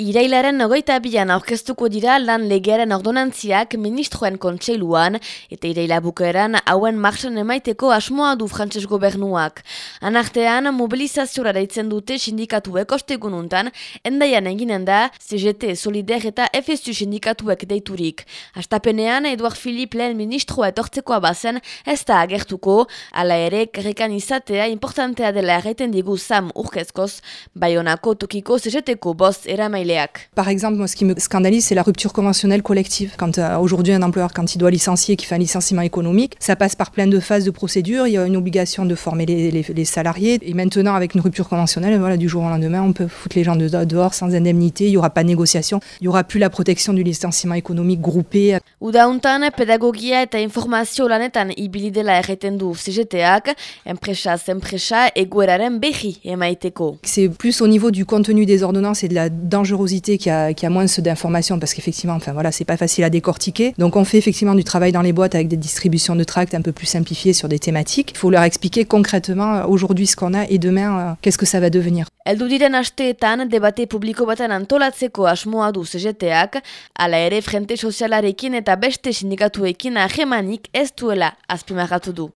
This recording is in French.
Irailaren ogeita bian aurkeztuko dira lan legearen ordonantziak ministroen kontseiluan eta iraila bukeran hauen marxan emaiteko asmoa du frantses gobernuak. Anartean, mobilizaziora daitzen dute sindikatuek ostegununtan, endaian eginen da CGT, Solider eta FSU sindikatuek deiturik. Astapenean, Eduard Philippe lehen ministroa etortzekoa bazen ez da agertuko, ala ere karrikan izatea importantea dela erraiten digu Sam Urkezkoz, Bayonako tokiko CGT-ko bost eramaile Par exemple, moi, ce qui me scandalise, c'est la rupture conventionnelle collective. Quand euh, aujourd'hui un employeur, quand il doit licencier, qu'il fait un licenciement économique, ça passe par plein de phases de procédure. Il y a une obligation de former les, les, les salariés. Et maintenant, avec une rupture conventionnelle, voilà, du jour au lendemain, on peut foutre les gens dehors sans indemnité. Il n'y aura pas de négociation. Il n'y aura plus la protection du licenciement économique groupé. Udauntan, pedagogia eta informazio lanetan ibili dela erreten du CGTak, enpresa zenpresa egoeraren behi emaiteko. C'est plus au niveau du contenu des ordonnances et de la dangerosité qui a, qui a moins d'informations parce qu'effectivement, enfin voilà, c'est pas facile à décortiquer. Donc on fait effectivement du travail dans les boîtes avec des distributions de tracts un peu plus simplifiées sur des thématiques. Il faut leur expliquer concrètement euh, aujourd'hui ce qu'on a et demain euh, qu'est-ce que ça va devenir. Eldu diren asteetan debate publiko baten antolatzeko asmoa du CGTak, ala ere frente sozialarekin eta beste sindikatuekin ahemanik ez duela azpimarratu du.